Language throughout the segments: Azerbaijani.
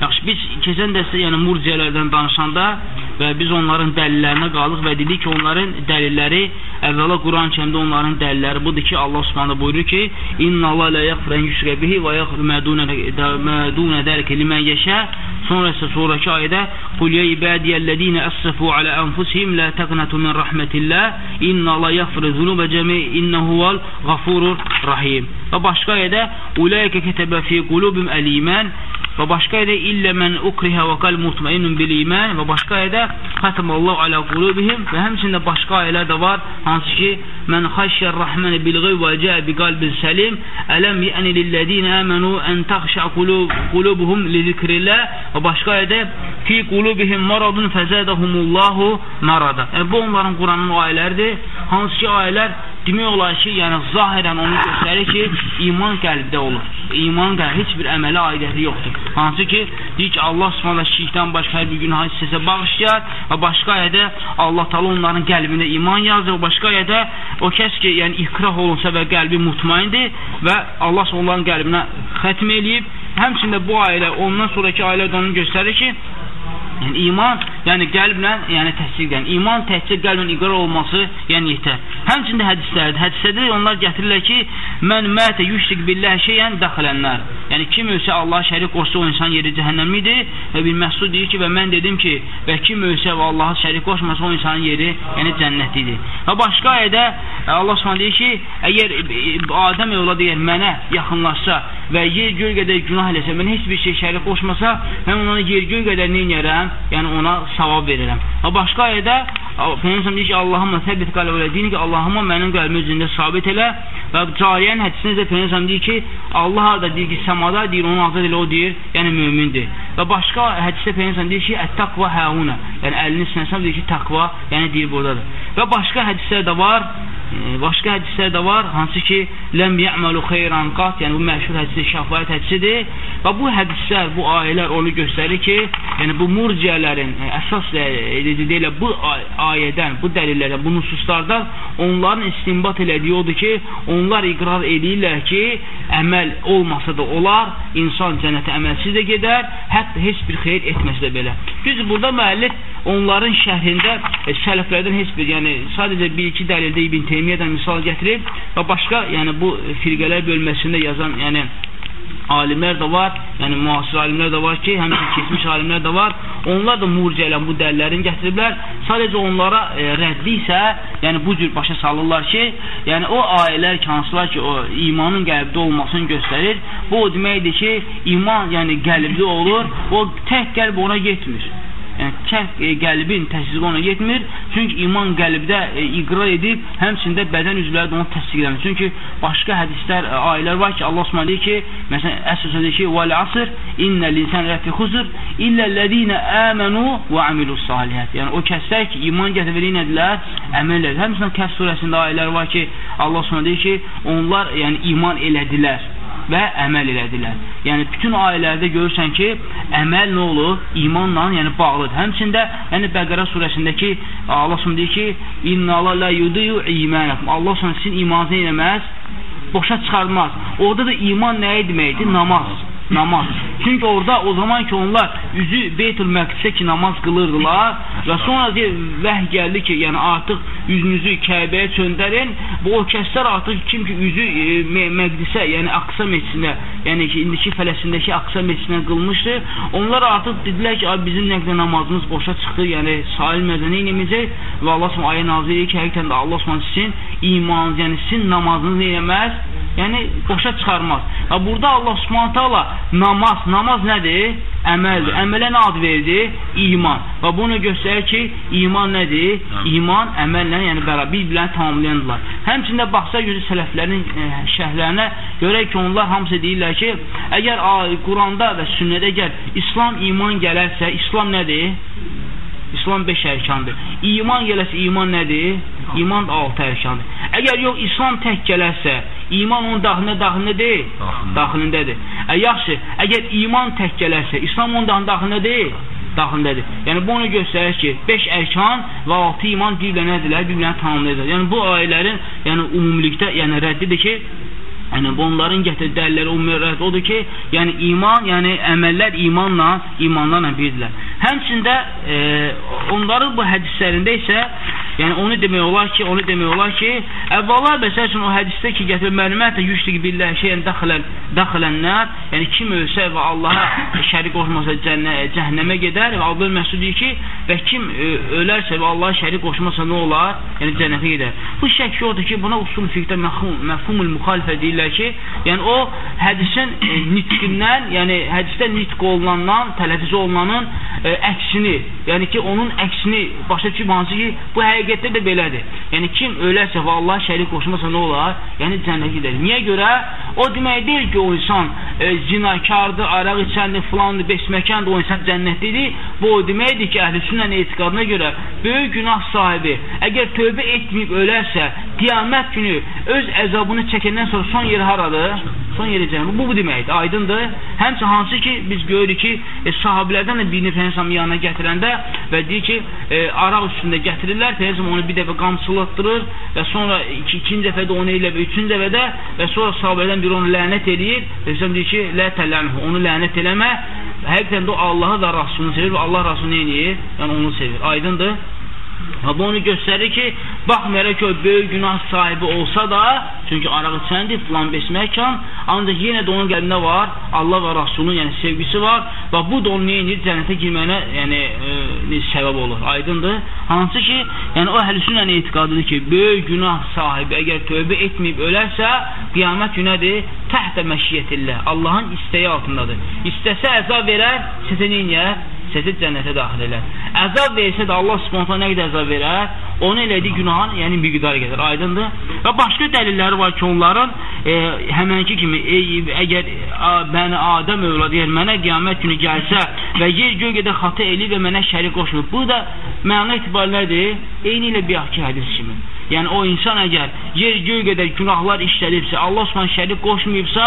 Yaxşı, biz keçən dəstə yəni murciələrdən danışanda və biz onların dəlillərinə qaldıq və dedik ki, onların dəlilləri əvvəla Quran-Kərimdə onların dəlilləri budur ki, Allah Subhanahu buyurur ki: "İnna Allah la yaghfiru an yushraka bihi və yaghfiru ma duna zalika limen yasha." Sonra isə sonrakı ayədə: "Qul ya ibadiyellezina asrafu ala anfusihim la taqnatu min rahmetillah. İnna Allah yaghfiru zunuba jami'an innahu huval ghafurur rahim." Və başqa ayədə: "Ulaika kataba fi qulubihim al-iman." Və başqa ayədə illə mən ukrihə və qal mutmainnun bil iman və başqa ayədə xatamallahu ala qulubihim və həmçində başqa ayələr də var hansı ki mən xəşyər rahman bil ghayb və caa bi qalbin salim alam yani lillezina amanu an takhsha qulub qulubuhum li zikrillah və başqa ayədə fi qulubihim maradun fazadahumullahu marada. Yəni bu onların Quranın ayələridir. Hansı ki ayələr demək olar ki, yəni zahirən onu göstərir ki, iman qəlbdə olur. İman qəlbdə heç bir əmələ aidiyyəti yoxdur. Hansı ki, deyir ki, Allah Subhanahu şirkdən başqa hər bir günah istəsə bağışlayar və başqa ayədə Allah Taala onların qəlbində iman yazır, başqa ayədə o kəs ki, yəni ikrah olunsa və qəlbi mutmaindir və Allah onların qəlbinə xətm eləyib. Həmçində bu ailə, ondan sonraki ailə də onu göstərir ki, Yəni iman, yəni qəlblə, yəni təsdiqlə. İman təkcə qəlblə iqrar olması, yəni yetər. Həmçində hədislərdə, hədislərdə onlar gətirirlər ki, mən mətə yüşrik billah şeyən dəxilənlər. Yəni kim ölsə Allah şərik qoşsa o insan yeri cəhənnəmidir və bir məhsud deyir ki, və mən dedim ki, və kim ölsə və Allaha şərik qoşmasa o insanın yeri, yəni cənnətlidir. Və başqa ayədə Allah Subhanahu deyir ki, əgər Adəm övladı əgər mənə yaxınlaşsa və yer göy qədər günah eləsə, mən heç bir şey şərik qoşmasa, mən ona yer göy qədər nə edərəm? Yəni ona savab verirəm. Və başqa ayədə Peyğəmbər deyir ki, Allahumma səbbit qəlbə dini ki, Allahumma mənim qəlbimi üzərində sabit elə və cariyənin hədisində də Peyğəmbər deyir ki, Allah da deyir ki, səmada deyir, onu azad elə o deyir, yəni mömindir. Və başqa hədisdə Peyğəmbər deyir ki, ət-taqva hauna, yəni əlini sinəsə deyir ki, taqva, yəni deyir burdadır. Və başqa hədislər də var, başqa hədislər də var, hansı ki, ləm yə'məlu xeyran qat, yəni bu məşhur hədisi şəfayət hədisidir. Və bu hədislər, bu ayələr onu göstərir ki, yəni bu murciyələrin əsas deyirlər, bu ayədən, bu dəlillərdən, bu nususlardan onların istinbat elədiyi odur ki, onlar iqrar edirlər ki, əməl olmasa da olar, insan cənnətə əməlsiz də gedər, hətta heç bir xeyir etməsə də belə. Düz burada müəllif onların şərhində e, sələflərdən heç bir, yəni sadəcə bir-iki dəlildə İbn Teymiyyədən misal gətirib və başqa, yəni bu firqələr bölməsində yazan, yəni alimlər də var, yəni müasir alimlər də var ki, həmçinin keçmiş alimlər də var. Onlar da murciələ bu dəlillərini gətiriblər. Sadəcə onlara e, rəddi isə, yəni bu cür başa salırlar ki, yəni o ayələr hansılar ki, o imanın qəlbdə olmasını göstərir. Bu o deməkdir ki, iman yəni qəlbdə olur, o tək qəlb ona getmir yəni kəhv e, qəlbin təsdiqi ona yetmir. Çünki iman qəlbdə e, iqrar edib, həmçində bədən üzvləri də onu təsdiqləmir. Çünki başqa hədislər, e, ayələr var ki, Allah Subhanahu deyir ki, məsələn, əsasən deyir ki, "Vəl asr innel insana lafi xusr illellezina amanu və amilus salihat." Yəni o kəslər ki, iman gətirib edilər, əməl edilər. Həmçinin Kəf surəsində ayələr var ki, Allah Subhanahu deyir ki, onlar yəni iman elədilər və əməl elədilər. Yəni bütün ayələrdə görürsən ki, əməl nə olur? İmanla, yəni bağlıdır. Həmçində, yəni Bəqərə surəsindəki Allah Subhanahu deyir ki, "İnna la yudiyu imanakum." Allah Subhanahu sizin imanınızı eləməz, boşa çıxarmaz. Orada da iman nə deməkdir? Namaz namaz. Çünki orada o zaman ki onlar üzü Beytül Məqdisə ki namaz qılırdılar və sonra deyir, vəh gəldi ki, yəni artıq üzünüzü Kəbəyə çöndərin. Bu o kəslər artıq kim ki üzü e, Məqdisə, yəni Aqsa məscidinə, yəni ki indiki Fələstindəki Aqsa məscidinə qılmışdı. Onlar artıq dedilər ki, bizim nə qədər namazımız boşa çıxdı, yəni sahil mədəni eləməyəcək və Allah Subhanahu ayə nazil edir ki, həqiqətən də Allah Subhanahu sizin imanınız, yəni sizin namazınız eləməz, yəni boşa çıxarmaz. Və burada Allah Subhanahu taala namaz, namaz nədir? Əməldir. Əmələ nə ad verdi? İman. Və bunu göstərir ki, iman nədir? İman əməllə, yəni bərabər bir-birini tamamlayandılar. Həmçində baxsa gözü sələflərin e, şərhlərinə görək ki, onlar hamısı deyirlər ki, əgər Quranda və sünnədə əgər İslam iman gələrsə, İslam nədir? İslam 5 ərkandır. İman gələsə iman nədir? İman 6 ərkandır. Əgər yox İslam tək gələrsə, iman onun daxilində daxilində deyil, daxilindədir. Ə, yaxşı, əgər iman tək gələrsə, İslam onun daxilindədir, daxilindədir. Yəni bu onu göstərir ki, 5 ərkan və 6 iman bir-birinə nədirlər, bir-birinə tamamlayırlar. Yəni bu ayələrin yəni ümumilikdə yəni rəddidir ki, Yəni bunların gətirdikləri ümumiyyət odur ki, yəni iman, yəni əməllər imanla, imanlarla birdirlər. Həmçində e, onların bu hədislərində isə Yəni onu demək olar ki, onu demək olar ki, əvvəla məsəl üçün o hədisdə ki, gətir mənimətlə yüşrik billah şeyən daxilən daxilənlər, yəni kim ölsə və Allaha şərik qoşmasa cənnə, cəhənnəmə gedər və Allah Məsud deyir ki, və kim ölərsə və Allaha şərik qoşmasa nə olar? Yəni cənnətə gedər. Bu şək yoxdur ki, buna usul fiqdə məfhum, məfhumul müxalifə deyirlər ki, yəni o hədisin e, nitqindən, yəni hədisdə nitq olunandan, tələffüz olunanın e, əksini, yəni ki, onun əksini başa düşüb hansı ki, bu həqiqət həqiqətdə də belədir. Yəni kim ölərsə və Allah şərik qoşmasa nə olar? Yəni cənnətə gedər. Niyə görə? O demək deyil ki, o insan e, zinakardır, araq içəndir, filandır, besməkəndir, o insan cənnətlidir. Bu o deməkdir ki, əhlüsünnə etiqadına görə böyük günah sahibi əgər tövbə etməyib ölərsə, qiyamət günü öz əzabını çəkəndən sonra son yeri haradır? Son yeri cəhənnəm. Bu bu deməkdir. Aydındır. Həmçə hansı ki biz görürük ki, e, sahabelərdən də birini Peyğəmbər yanına gətirəndə və deyir ki, e, araq üstündə gətirirlər. Peyğəmbər onu bir dəfə qamçılatdırır və sonra iki, ikinci dəfə də onu elə və üçüncü dəfə də və sonra sahabelərdən biri onu lənət eləyir. Peyğəmbər deyir ki, lə tələnhu, onu lənət eləmə. Həqiqətən də o Allahı və Rasulunu sevir və Allah Rasulunu edir? Yəni onu sevir. Aydındır. Ha, bu onu göstərir ki, baxmayaraq ki, o böyük günah sahibi olsa da, çünki araq içəndir, filan besməkən, ancaq yenə də onun qəlbində var, Allah və Rasulun yəni sevgisi var və bu da onun neyinir, cənnətə girməyinə yəni, e, səbəb olur, aydındır. Hansı ki, yəni o əhlüsünlə etiqadıdır ki, böyük günah sahibi əgər tövbə etməyib ölərsə, qiyamət günədir, təhtə məşiyyətillə, Allahın istəyi altındadır. İstəsə əzab verər, sizə neyniyər? Sizi cənnətə daxil elər. Əzab versə də Allah spontan nə qədər əzab verər? Onu elədiyi günahın, yəni miqdar qədər, aydındır. Və başqa dəlilləri var ki, onların e, həmənki kimi ey, əgər a, bəni Adəm övladı, yəni mənə qiyamət günü gəlsə və yer göy qədər xata eləyib və mənə şərik qoşulub. Bu da məna etibarilə nədir? Eyni ilə bir hədis kimi. Yəni o insan əgər yer göy qədər günahlar işlədibsə, Allah Subhanahu şərik qoşmayıbsa,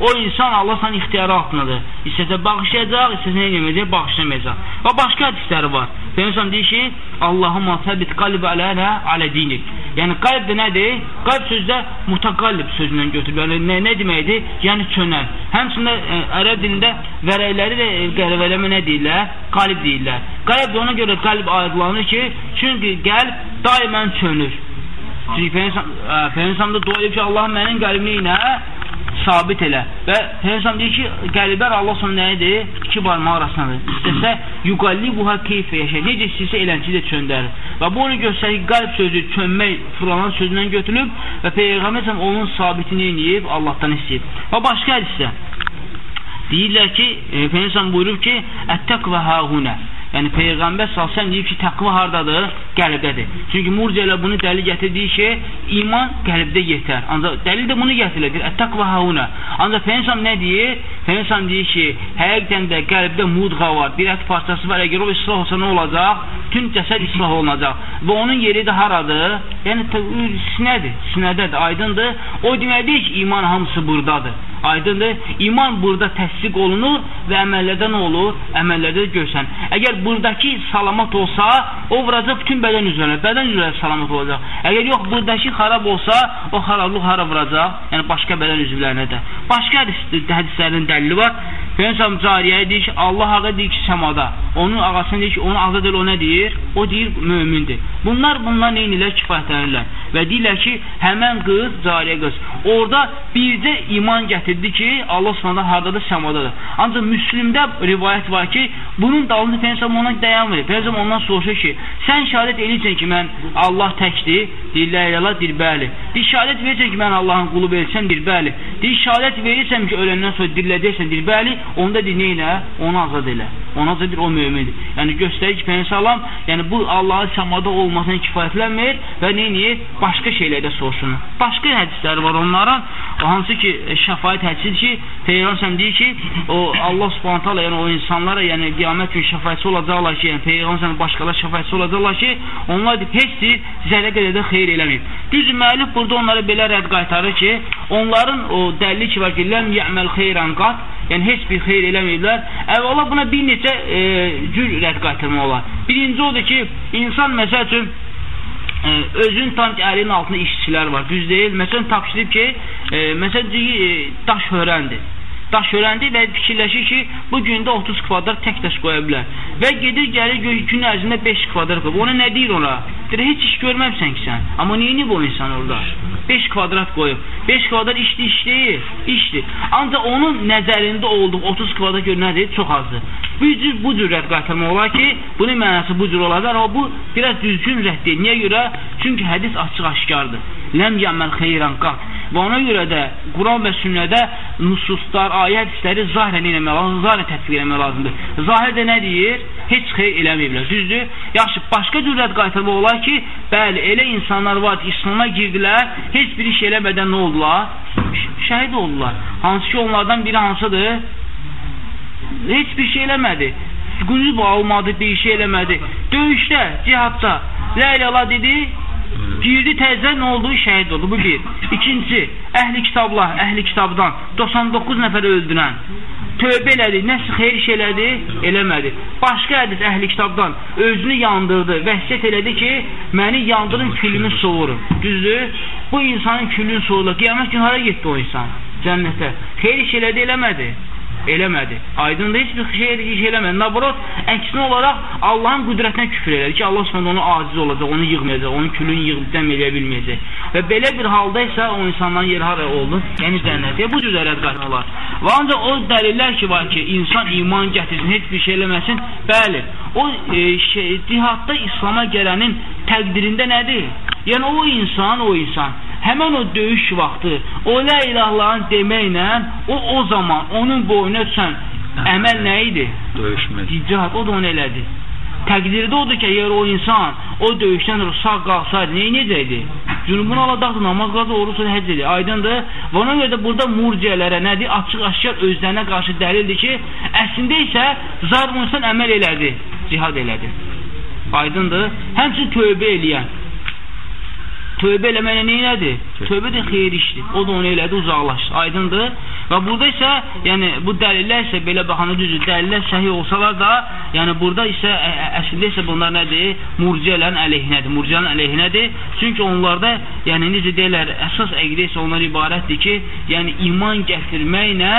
o insan Allah Subhanahu ixtiyarı altındadır. İstəsə bağışlayacaq, istəsə nə etməyəcək, bağışlamayacaq. Və başqa hədisləri var. Peyğəmbər deyir ki, Allahumma səbit qalbi aləna alə dinik. Yəni qalb nədir? Qalb sözdə mutaqallib sözündən götürülür. Yəni nə, nə deməkdir? Yəni çönən. Həmçində ə, e, ərəb dilində vərəkləri də e, qərəvələmə nə deyirlər? Qalb deyirlər. Qalb ona görə qalb adlanır ki, çünki qəlb daimən çönür. Çünki Peyğəmbər dua edir ki, Allah mənim qəlbimi ilə sabit elə. Və Peyğəmbər deyir ki, qəlblər Allah sonra nə edir? İki barmaq arasındadır. İstəsə yuqallibuha keyfə yaşayır. Necə istəsə elənci də çöndərir. Və bu onu göstərir ki, qəlb sözü çönmək fırlanan sözündən götürülüb və Peyğəmbər onun sabitini eləyib, Allahdan istəyib. Və başqa hədisdə deyirlər ki, e, Peyğəmbər buyurub ki, "Ət-təqva hahuna." Yəni Peyğəmbər sallallahu deyir ki, təqva hardadır? Qəlbdədir. Çünki murciələr bunu dəlil gətirdiyi ki, iman qəlbdə yetər. Ancaq dəlil də bunu gətirir. Ət-təqva hauna. Ancaq Peyğəmbər nə deyir? Peyğəmbər deyir ki, həqiqətən də qəlbdə mudğa var, bir ət parçası var. Əgər o islah olsa nə olacaq? Bütün cəsəd islah olunacaq. Və onun yeri də haradır? Yəni sinədir, sinədədir, aydındır. O deməkdir ki, iman hamısı burdadır. Aydındır? İman burada təsdiq olunur və əməllərdə nə olur? Əməllərdə görsən. Əgər buradakı salamat olsa, o vuracaq bütün bədən üzvlərinə. Bədən üzvləri salamat olacaq. Əgər yox, buradakı xarab olsa, o xarablıq hara vuracaq? Yəni başqa bədən üzvlərinə də. Başqa hədislərin dəlili var. Peyğəmbər cariyəyə deyir ki, Allah haqa deyir ki, səmada. Onun ağasına deyir ki, onu azad el, o nə deyir? O deyir, mömindir. Bunlar bunlar neynirlər? Kifayətlənirlər. Və deyirlər ki, həmən qız, cariyə qız. Orada bircə iman gətirdi ki, Allah subhanədə haradadır? Səmadadır. Ancaq Müslümdə rivayət var ki, bunun dalında Peyğəmbər ona dayanmır. Peyğəmbər ondan soruşur ki, sən şəhadət eləyirsən ki, mən Allah təkdir. Deyirlər, elə deyir, bəli. Deyir, şəhadət verirsən ki, mən Allahın qulu verirsən, deyir, bəli. Şəhadət verirsən ki, öləndən sonra diriləcəksən, deyir, bəli. Onda deyir, neynə? Onu azad elə. Onu azad edir, o mümindir. Yəni, göstərir ki, Peyyən salam, yəni bu Allahın səmada olmasına kifayətlənmir və neynir? Başqa şeylərdə soruşun. Başqa hədisləri var onların, o hansı ki, şəfayət hədisidir ki, Peyğəmbər deyir ki, o Allah Subhanahu taala yəni o insanlara, yəni qiyamət günü şəfaətçi olacaqlar ki, yəni Peyğəmbər başqalar şəfaətçi olacaqlar ki, onlar deyib heç deyir, zərrə qədər də xeyir eləməyib. Düz müəllif burada onlara belə rədd qaytarır ki, onların o dəlili ki var ki, ləm yəməl xeyran qat, yəni heç bir xeyr eləməyiblər. Əvvəla buna bir neçə e, cür rədd qaytarmaq olar. Birinci odur ki, insan məsəl üçün e, özün tam ki əlinin altında işçilər var, düz deyil. Məsələn, tapşırıb ki, e, məsələn, e, daş hörəndir daş örəndi və fikirləşir ki, bu gündə 30 kvadrat tək daş qoya bilər. Və gedir, gəlir gün ərzində 5 kvadrat qoyub. Ona nə deyir ona? Deyir, heç iş görməmsən ki sən. Amma niyə bu insan orada? 5 kvadrat qoyub. 5 kvadrat işdir, iş deyil, işdir. Ancaq onun nəzərində olduğu 30 kvadrat gör nədir? Çox azdır. Bu cür, bu cür rədd qaytarmaq olar ki, bunun mənası bu cür olacaq, amma bu biraz düzgün rədd deyil. Niyə görə? Çünki hədis açıq-aşkardır. Ləm yəməl xeyran qat. Və ona görə də Quran və sünnədə nususlar, ayə hədisləri zahirən eləmək lazımdır, zahirən tətbiq eləmək lazımdır. Zahirdə nə deyir? Heç xeyr eləməyiblər. Düzdür? Yaxşı, başqa cürət qaytarmaq olar ki, bəli, elə insanlar var ki, İslam'a girdilər, heç bir iş eləmədən nə oldular? Şəhid oldular. Hansı ki, onlardan biri hansıdır? Heç bir şey eləmədi. Qüzub almadı, bir şey eləmədi. Döyüşdə, cihadda, Lə ilə dedi, Girdi təzə nə oldu? Şəhid oldu. Bu bir. İkinci, əhli kitablar, əhli kitabdan 99 nəfər öldürən. Tövbə elədi, nəsə xeyir iş elədi, eləmədi. Başqa hədis əhli kitabdan özünü yandırdı, vəhşət elədi ki, məni yandırın, külünü soğurun. Düzdür? Bu insanın külünü soğurlar. Qiyamət gün hara getdi o insan? Cənnətə. Xeyir iş elədi, eləmədi eləmədi. Aydındır, heç bir şey, iş eləmədi. Nabrot, əksinə olaraq Allahın qüdrətinə küfür elədi ki, Allah Subhanahu onu aciz olacaq, onu yığmayacaq, onun külünü yığıb dəm eləyə bilməyəcək. Və belə bir halda isə o insanların yeri hara oldu? Yəni cənnətə. Bu cür ərəd qaytarlar. Və ancaq o dəlillər ki, var ki, insan iman gətirsin, heç bir şey eləməsin. Bəli, o e, şey, cihadda İslam'a gələnin təqdirində nədir? Yəni o insan, o insan həmən o döyüş vaxtı o lə ilahların deməklə o o zaman onun boynuna düşən əməl nə idi? Döyüşmək. Cihad, o da onu elədi. Təqdirdə odur ki, əgər o insan o döyüşdən sağ qalsaydı, nə edəcəkdi? Cünubunu alacaqdı, namaz qazı, oruç həcc edir. Aydındır. Və ona görə də burada murciyələrə nədir? Açıq-aşkar özlərinə qarşı dəlildir ki, əslində isə zar insan əməl elədi, cihad elədi. Aydındır. Həmçin tövbə eləyən, Tövbə eləməklə neynədir? Tövbə də xeyir işdir. O da onu elədi, uzaqlaşdı. Aydındır? Və burada isə, yəni bu dəlillər isə belə baxanda düzdür, dəlillər səhih olsalar da, yəni burada isə ə, əslində isə bunlar nədir? Murciyələrin əleyhinədir. Murciyələrin əleyhinədir. Çünki onlarda, yəni necə deyirlər, əsas əqidə isə onlar ibarətdir ki, yəni iman gətirməklə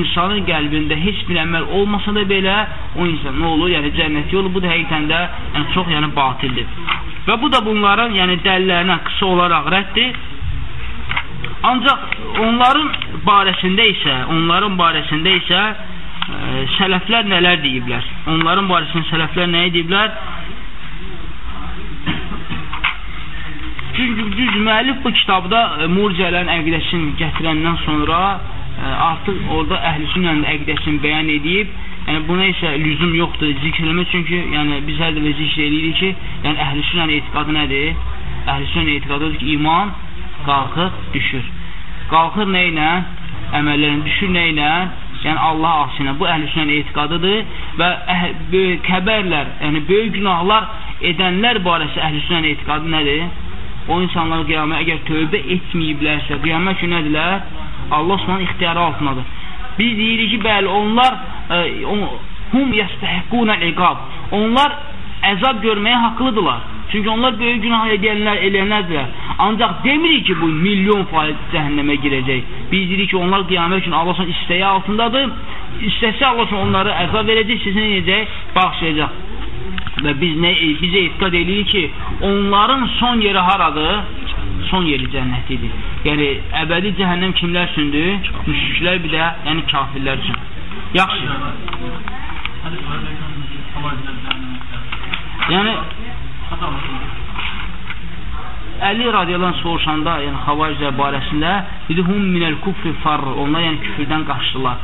insanın qəlbində heç bir əməl olmasa da belə o insan nə olur? Yəni cənnət yolu bu da həqiqətən də yəni çox yəni batildir. Və bu da bunların yəni dəlillərinə qısa olaraq rəddir. Ancaq onların barəsində isə, onların barəsində isə ə, e, sələflər nələr deyiblər? Onların barəsində sələflər nə deyiblər? Çünki düz müəllif bu kitabda e, murciələrin əqidəsini gətirəndən sonra ə, e, artıq orada əhlüsünnənin əqidəsini bəyan edib Yəni buna isə lüzum yoxdur zikr eləmək çünki yəni biz hər dəfə zikr eləyirik ki, yəni əhlüsünnənin etiqadı nədir? Əhlüsünnənin etiqadı odur ki, iman qalxır, düşür. Qalxır nə ilə? Əməllərin düşür nə ilə? Yəni Allah asinə. Bu əhlüsünnənin etiqadıdır və əh böyük kəbərlər, yəni böyük günahlar edənlər barəsi əhlüsünnənin etiqadı nədir? O insanlar qiyamət əgər tövbə etməyiblərsə, qiyamət günü nədirlər? Allah Subhanahu ixtiyarı altındadır. Biz deyirik ki, bəli, onlar hum yəstəhquna iqab. Onlar əzab görməyə haqlıdırlar. Çünki onlar böyük günah edənlər, eləyənlərdirlər. Ancaq demirik ki, bu milyon faiz cəhənnəmə girəcək. Biz deyirik ki, onlar qiyamət üçün Allah istəyi altındadır. İstəsə Allah onları əzab verəcək, sizin necək? Bağışlayacaq. Və biz nə biz etiqad edirik ki, onların son yeri haradır? Son yeri cənnətidir. Yəni əbədi cəhənnəm kimlər üçündür? Müşriklər bir də, yəni kafirlər üçün. Yaxşı. Yəni Əli radiyallahu soruşanda, yəni xavariclər barəsində dedi hum minəl kufri far, onlar yəni küfrdən qaçdılar.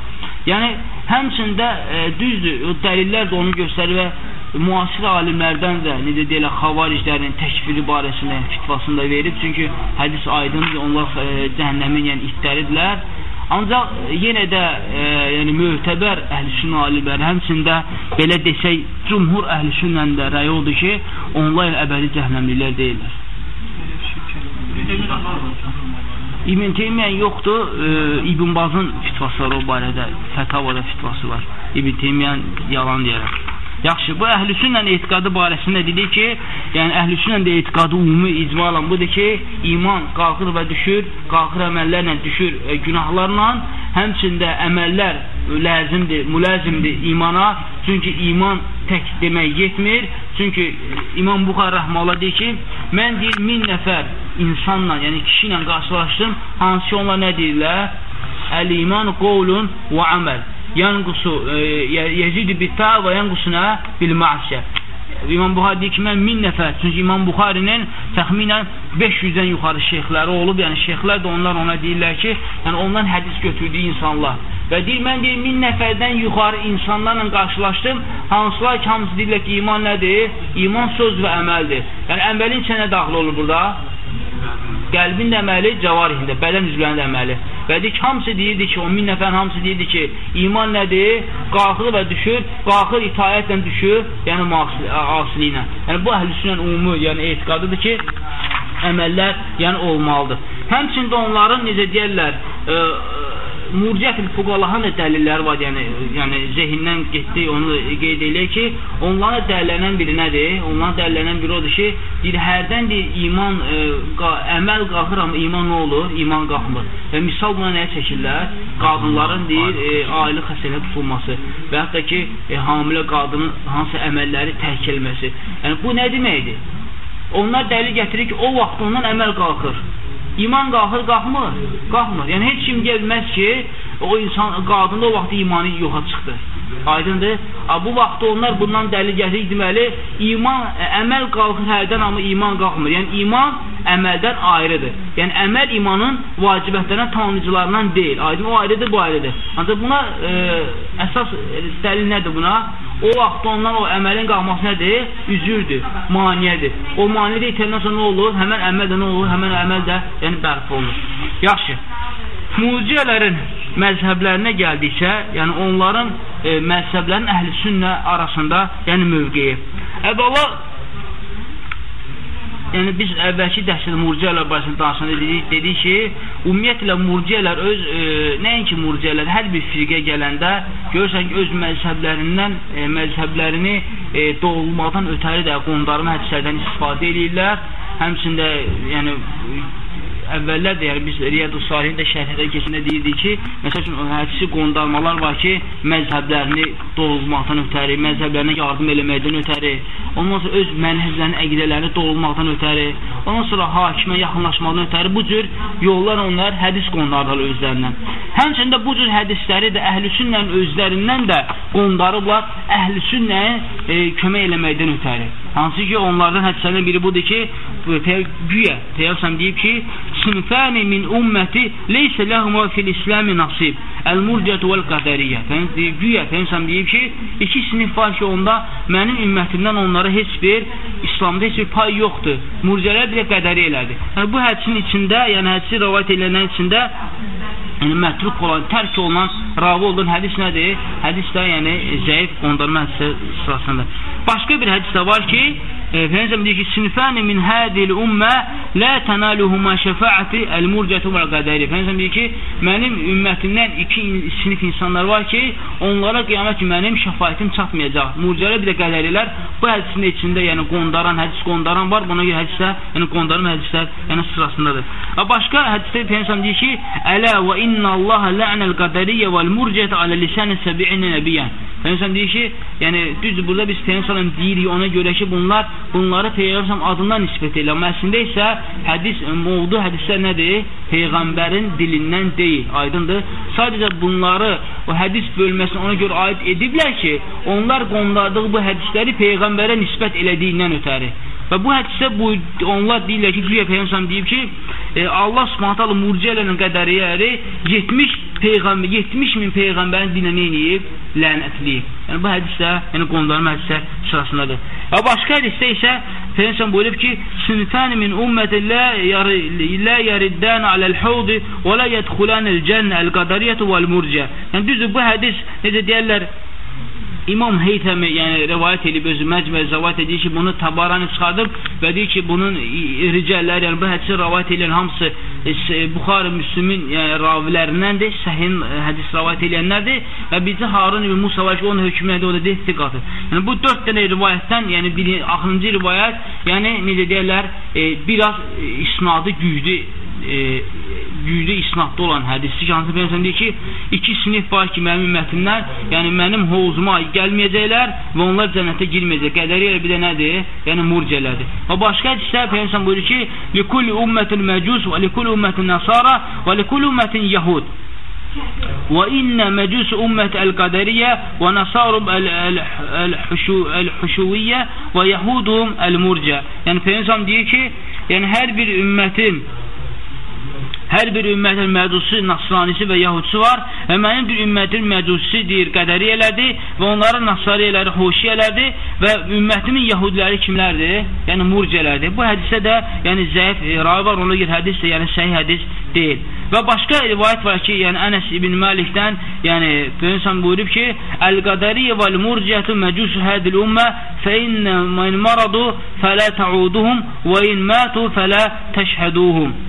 Yəni həmçində e, düzdür, o dəlillər də onu göstərir və müasir alimlərdən də necə deyirlər xavariclərin təkfiri barəsində fitvasını da verib. Çünki hədis aydındır, onlar e, cəhənnəmin yəni itləridirlər. Ancaq yenə də e, yəni mötəbər əhlüsünnə alimləri həmçində belə desək cümhur əhlüsünnənin də rəyi odur ki, onlar əbədi cəhənnəmlilər deyirlər. İbn Teymiyyə yoxdur, e, İbn Bazın fitvası var o barədə, Fətavada fitvası var. İbn Teymiyyən yalan deyərək. Yaxşı, bu əhlüsünlə etiqadı barəsində dedik ki, yəni əhlüsünlə də etiqadı ümumi icmalan budur ki, iman qalxır və düşür, qalxır əməllərlə düşür e, günahlarla, həmçində əməllər ləzimdir, müləzimdir imana, çünki iman tək demək yetmir, çünki İmam Buxar Rəhmələ deyir ki, mən deyir, min nəfər insanla, yəni kişi ilə qarşılaşdım, hansı ki onlar nə deyirlər? Əl-iman qovlun və əməl yanqusu e, yezidu bitta və yanqusuna bil ma'siyə. İmam Buxari deyir ki, mən 1000 nəfər, çünki İmam Buxarinin təxminən 500-dən yuxarı şeyxləri olub, yəni şeyxlər də onlar ona deyirlər ki, yəni ondan hədis götürdüyü insanlar. Və deyir, mən deyir, 1000 nəfərdən yuxarı insanlarla qarşılaşdım, hansılar ki, hamısı deyirlər ki, iman nədir? İman söz və əməldir. Yəni, əməlin içinə daxil olur burada qəlbin də əməli, cavarihində, bədən üzvlərinin də əməli. Və deyir ki, hamısı deyirdi ki, 10 min nəfər hamısı deyirdi ki, iman nədir? Qalxır və düşür, qalxır itayətlə düşür, yəni asiliklə. Yəni bu əhlüsünün ümumi, yəni etiqadıdır ki, əməllər yəni olmalıdır. Həmçində onların necə deyirlər, ə, murciətil fuqalahın da dəlilləri var, yəni yəni zehindən getdi, onu qeyd eləyək ki, onların dəlillərindən biri nədir? Onların dəlillərindən biri odur ki, deyir, hərdən deyir, iman, ə, e, qa, əməl qalxır, amma iman nə olur? İman qalxmır. Və misal buna nəyə çəkirlər? Qadınların deyir, ə, e, aylıq xəstəliyə tutulması və hətta ki, ə, e, hamilə qadının hansı əməlləri tərk etməsi. Yəni bu nə deməkdir? Onlar dəlil gətirir ki, o vaxt ondan əməl qalxır. İman qalxır, qalxmır? Qalxmır. Yəni heç kim gəlməz ki, o insan qadında o vaxt imanı yoxa çıxdı. Aydındır? Bu vaxtda onlar bundan dəlil gətirir deməli, iman əməl qalxır hərdən amma iman qalxmır. Yəni iman əməldən ayrıdır. Yəni əməl imanın vacibətlərindən tanıcılarından deyil. Aydın o ayrıdır, bu ayrıdır. Ancaq buna e, əsas dəlil nədir buna? O vaxt ondan o əməlin qalması nədir? Üzürdür, maniyədir. O maniyə itəndən sonra nə olur? Həmən əməl də nə olur? Həmən əməl də yəni bərpa olunur. Yaxşı. Muciyələrin məzhəblərinə gəldiksə, yəni onların e, məzhəblərin əhl-i sünnə arasında yəni mövqeyi. Əvvəla yəni biz əvvəlki dərsdə murciələr barəsində danışanda dedik, dedik ki, ümumiyyətlə murciələr öz e, nəinki murciələr, hər bir firqə gələndə görürsən ki, öz məzhəblərindən e, məzhəblərini e, doğulmaqdan ötəri də qondarma hədislərdən istifadə edirlər. Həmçində yəni əvvəllər də, yəni biz Riyad-ı Salihin də şərhədə keçində deyirdik ki, məsəl üçün hədisi qondarmalar var ki, məzhəblərini doğulmaqdan ötəri, məzhəblərinə yardım eləməkdən ötəri, ondan sonra öz mənhəzlərini, əqidələrini doğulmaqdan ötəri, ondan sonra hakimə yaxınlaşmaqdan ötəri bu cür yollar onlar hədis qondarlar özlərindən. Həmçində bu cür hədisləri də əhlüsünlə özlərindən də qondarıblar əhlüsünləyə e, kömək eləməkdən ötəri. Hansı ki, onlardan hədislərdən biri budur ki, güya, Peyyəsəm deyib ki, sinfəni min ümməti leysə ləhumə fil İsləmi nasib. Əl-murciyyət vəl-qədəriyyə. Güya Peyyəmsəm deyib ki, iki sinif var ki, onda mənim ümmətimdən onlara heç bir İslamda heç bir pay yoxdur. Murciyyələr bir qədəri elədi. Yəni, bu hədisin içində, yəni hədisi rəvayət edilənlərin içində yəni mətruk olan, tərk olunan, ravi olan hədis nədir? Hədis də yəni zəif qondarma hədislər sırasında. Başqa bir hədis də var ki, e, Peyğəmbər deyir ki, sinfani min hadil ummə la tanaluhuma şəfaati el-murcatu və qədəri. Peyğəmbər deyir ki, mənim ümmətimdən iki sinif insanlar var ki, onlara qiyamət günü mənim şəfaətim çatmayacaq. Murciələr bir də qədərilər bu hədisin içində, yəni qondaran, hədis qondaran var. Buna görə hədisdə, yəni qondaran hədislər yəni sırasındadır. Və başqa hədisdə Peyğəmbər deyir ki, "Ələ və inna Allah la'nal qadariyyə vəl murciata alə lisan 70 nəbiyyə." Peyğəmbər deyir ki, yəni düzdür burada biz Peyğəmbər deyirik ona görə ki, bunlar bunları Peyğəmbər adından nisbət edirlər. Amma əslində isə hədis mövdu hədislər nədir? Peyğəmbərin dilindən deyil. Aydındır? Sadəcə bunları o hədis bölməsinə ona görə aid ediblər ki, onlar qondardığı bu hədisləri Peyğəmbərə nisbət elədiyindən ötəri. Və bu hədisdə bu onlar deyirlər ki, güya Peyğəmbər deyib ki, e, Allah Subhanahu taala murciələrin qədəriyələri 70 peyğəmbər 70 min peyğəmbərin dinə nə edib? Lənətləyib. Yəni bu hədisdə, yəni qondarma hədislər sırasındadır. Və başqa hədisdə isə Peyğəmbər buyurub ki, "Sinfan min ummati la la yariddan aləl-hud və la yedxulan el-cennə el-qadariyyə vəl-murciə." Yəni düzdür bu hədis necə deyirlər İmam Heytəmi yəni rivayət edib özü məcmə zəvat edir ki, bunu Tabarani çıxardıb və deyir ki, bunun ricəlləri, yəni bu hədisi rivayət edən hamısı e, Buxari Müslümin yəni, ravilərindəndir, səhin e, hədis rivayət edənlərdir və bizə Harun ibn Musa var ki, onun hökmünədir, o da deyil siqatı. Yəni bu 4 dənə rivayətdən, yəni bir axırıncı rivayət, yəni necə deyirlər, e, biraz e, isnadı güclü e, güclü isnadda olan hədisdir ki, hansı Peyğəmbər deyir ki, iki sinif var ki, mənim ümmətimdən, yəni mənim hovuzuma gəlməyəcəklər və onlar cənnətə girməyəcək. Qədəri elə bir də nədir? Yəni murciələrdir. Və başqa hədisdə Peyğəmbər buyurur ki, "Likulli ummetin məcus və likulli ummetin nasara və likulli ummetin yahud." وإن مجوس أمة القدرية ونصار الحشوية ويهودهم المرجع yani Peygamber diyor ki yani her bir ümmetin Hər bir ümmətin məcusi, nasranisi və yahudisi var və mənim bir ümmətin məcusisi deyir qədəriyələrdir və onların nasariyələri hoşiyələrdir və ümmətimin yahudiləri kimlərdir? Yəni murciələrdir. Bu hədisdə də yəni zəif e, ravi var, ona görə hədis də yəni səhih hədis deyil. Və başqa rivayət var ki, yəni Ənəs ibn Məlikdən, yəni Peyğəmbər buyurub ki, "Əl-qədəriyyə vəl-murciyyətu məcusu hədil ümmə fə innə men maradu fələ ta'uduhum və in matu fələ təşhəduhum."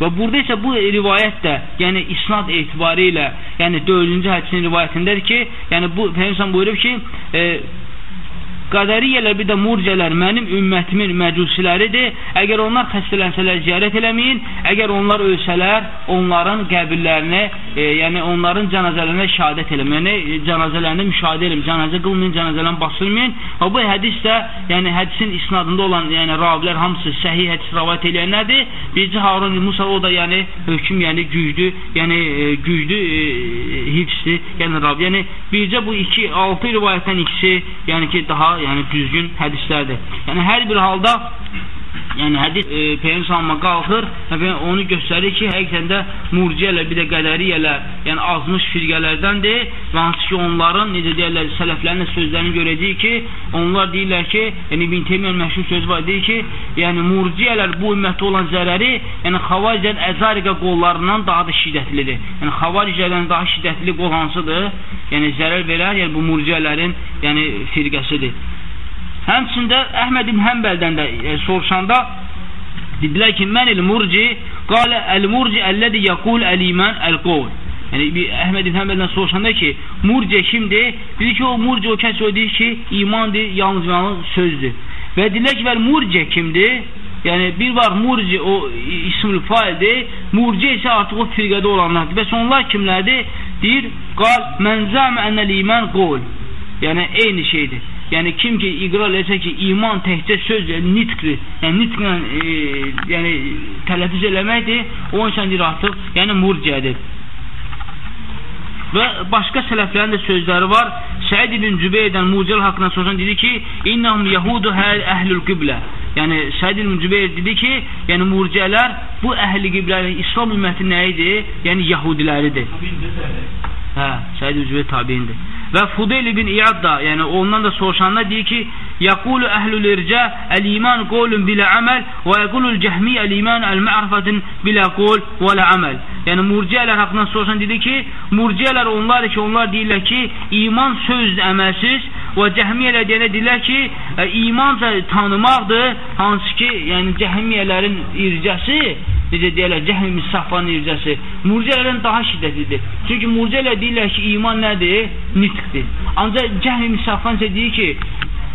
Və burada isə bu rivayət də, yəni isnad etibarı ilə, yəni 4-cü hədisin rivayətindədir ki, yəni bu Peyğəmbər buyurub ki, e, Qədəriyyələr bir də murcələr mənim ümmətimin məcusiləridir. Əgər onlar xəstələnsələr ziyarət eləməyin. Əgər onlar ölsələr, onların qəbirlərini, e, yəni onların cənazələrinə şahadət eləməyin. Yəni cənazələrini müşahidə eləməyin. Cənazə qılmayın, cənazələrini basılmayın. Və bu hədis də, yəni hədisin isnadında olan, yəni ravilər hamısı səhih hədis rivayet edənlərdir. Bircə Harun Musa o da yəni hökm, yəni güclü, yəni e, güclü e, hifsli, yəni rav. Yəni bircə bu iki 6 rivayətdən ikisi, yəni ki daha yəni düzgün hədislərdir. Yəni hər bir halda yəni hədis e, Peyğəmbər qalxır və onu göstərir ki, həqiqətən də murciyələr, bir də qədəriyələr, yəni azmış firqələrdəndir və hansı ki, onların necə deyirlər, sələflərin sözlərini görəcəyik ki, onlar deyirlər ki, yəni İbn Teymiyyə məşhur söz var, deyir ki, yəni murciyələr bu ümmətə olan zərəri, yəni xavaricən əzariqə qollarından daha da şiddətlidir. Yəni xavaricədən daha şiddətli qol hansıdır? Yəni zərər verər, yəni bu murciyələrin yəni firqəsidir. Həmçində Əhməd ibn Həmbəldən də e, soruşanda dedilər ki, mən el-murci qalə el-murci əllədi yəqul əl-iman əl-qovl. Yəni Əhməd ibn Həmbəldən soruşanda ki, murci kimdir? Dedi ki, o murci o kəs o deyir ki, imandır, yalnız yalnız sözdür. Və dedilər ki, murci kimdir? Yəni bir var murci o ismül faildir, murci isə artıq o firqədə olanlardır. Bəs onlar kimlərdir? Deyir, qal mən zəm ənəl iman qol. Yəni eyni şeydir. Yəni kim ki iqrar etsə ki, iman təkcə söz, nitqdir, yəni nitqlə e, yəni tələffüz eləməkdir, o insan deyir artıq, yəni murciədir. Və başqa sələflərin də sözləri var. Səid ibn Cübeyrdən Mucəl haqqında soruşan dedi ki, "İnnahum yahudu əhlül qiblə." Yəni Səid ibn Cübeyr dedi ki, yəni murciələr bu əhli qiblə, İslam ümməti nə idi? Yəni yahudiləridir. Hə, Səid ibn Cübeyr təbiindir. Və Fudeyl ibn İyad da, yəni ondan da soruşanda deyir ki, Yaqulu əhlül irca əl-iman qolun bilə əməl və yaqulul cəhmi əl-iman əl-mə'rifatin bilə qol və lə əməl. Yəni murciyələr haqqında soruşan dedi ki, murciyələr onlar ki, onlar deyirlər ki, iman sözdür, əməlsiz və cəhmiyələr deyənə deyirlər ki, ə, imanca tanımaqdır, hansı ki, yəni cəhmiyələrin ircəsi necə deyərlər, cəhm-i safvanın ircəsi murciələrdən daha şiddətlidir. Çünki murciələr deyirlər ki, iman nədir? Nitqdir. Ancaq cəhm-i safvan isə deyir ki,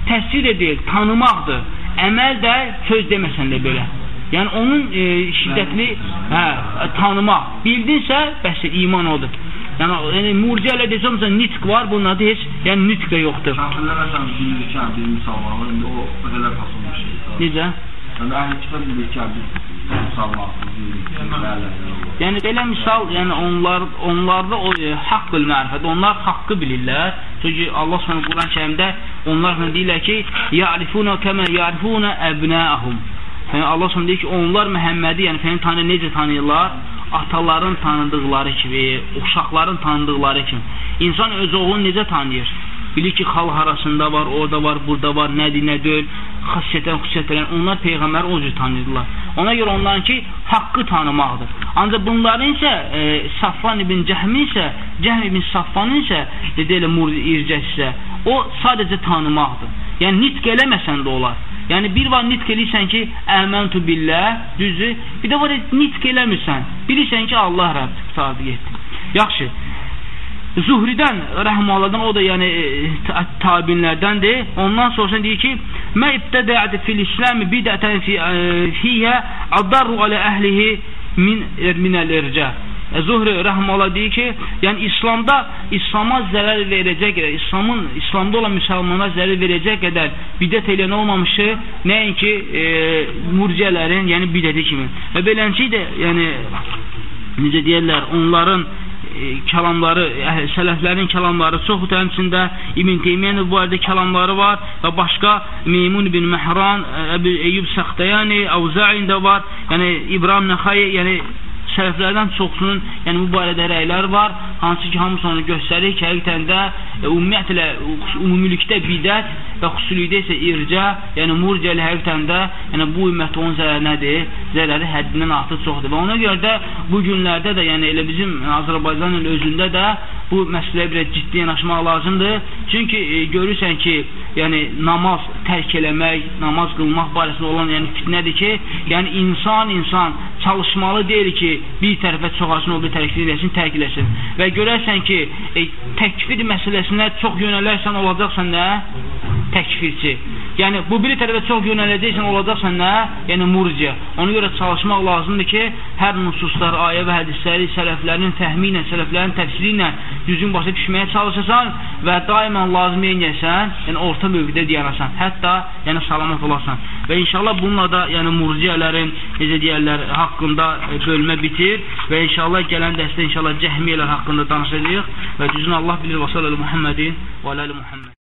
təsvir edir, tanımaqdır. Əməl də söz deməsən də belə. Yəni onun e, şiddətli hə, tanımaq. Bildinsə, bəs iman odur. Yəni, yəni murciələ desəm nitq var, bunun adı heç, yəni nitq də yoxdur. Kafirlər əsən bilir ki, bir var, indi o elə fasılmış şey. Necə? Yəni, əhl-i kitab bilir ki, Yəni belə misal, yəni onlar onlarda o e, haqqül mərifət, onlar haqqı bilirlər. Çünki Allah Subhanahu Quran-Kərimdə onlarla deyirlər ki, "Ya'rifuna kema ya'rifuna abna'ahum." Yəni Allah Subhanahu deyir ki, onlar Məhəmmədi, yəni fəni tanı necə tanıyırlar? Ataların tanıdıqları kimi, uşaqların tanıdıqları kimi. İnsan öz oğlunu necə tanıyır? Bilir ki, xalq arasında var, orada var, burada var, nədir, nə deyil, xasiyyətlər, xüsusiyyətlər. Onlar Peyğəmbəri o cür tanıyırlar. Ona görə onların ki, haqqı tanımaqdır. Ancaq bunların isə e, Safvan ibn Cəhmin isə, Cəhm ibn Safvanın isə, deyə elə ircəsi isə, o sadəcə tanımaqdır. Yəni, nitq eləməsən də olar. Yəni bir var nitq eləyirsən ki, əməntu billah, düzdür? Bir də var nitq eləmirsən. Bilirsən ki, Allah Rəbb sadiq etdi. Yaxşı. Zuhridən rəhməlladan o da yəni e, tabinlərdəndir. Ondan sonra deyir ki: "Mə ibtədə'd fil-İslam bid'atan fi e, fiha adarru ala əhlihi min min el-irca." E, Zuhri rəhməllah deyir ki, yəni İslamda İslam'a zərər verəcək qədər, İslamın İslamda olan müsəlmana zərər verəcək qədər bidət eləyən olmamışı, nəinki e, murciyələrin, yəni bidəti kimi. Və beləncə də, yəni necə deyirlər, onların kəlamları, sələflərin kəlamları çoxdur. Həmçində İbn Teymiyyenin bu barədə kəlamları var və başqa Meymun bin Məhran, Əbu Eyyub Səxtəyani, Avza'in də var. Yəni İbrahim Nəxayi, yəni sələflərdən çoxsunun yəni bu barədə rəylər var, hansı ki, hamısı onu göstərir ki, həqiqətən də e, ümumiyyətlə ümumilikdə bidət və xüsusilikdə isə irca, yəni murciəli həqiqətən də yəni bu ümmət onun zərəri nədir? Zərəri həddindən artıq çoxdur. Və ona görə də bu günlərdə də yəni elə bizim Azərbaycanın özündə də bu məsələyə biraz ciddi yanaşmaq lazımdır. Çünki e, görürsən ki, yəni namaz tərk eləmək, namaz qılmaq barəsində olan yəni fitnədir ki, yəni insan insan çalışmalı deyil ki, bir tərəfə çoxasın, o bir tərəfə eləsin, tərk eləsin. Və görərsən ki, e, təkfir məsələsinə çox yönələrsən, olacaqsan nə? Təkfirçi. Yəni, bu biri tərəfə çox yönələcəksən, olacaqsan nə? Yəni, murciə. Ona görə çalışmaq lazımdır ki, hər nususlar, ayə və hədisləri sələflərin fəhmi ilə, sələflərin təfsiri ilə düzgün başa düşməyə çalışasan və daimən lazım eləyəsən, yəni orta mövqedə deyərsən, hətta yəni salamat olasan. Və inşallah bununla da yəni murciyələrin necə deyirlər haqqında bölmə bitir və inşallah gələn dərsdə inşallah cəhmiyələr haqqında danışacağıq və düzün Allah bilir və sallallahu Muhammedin və aləli Muhammed.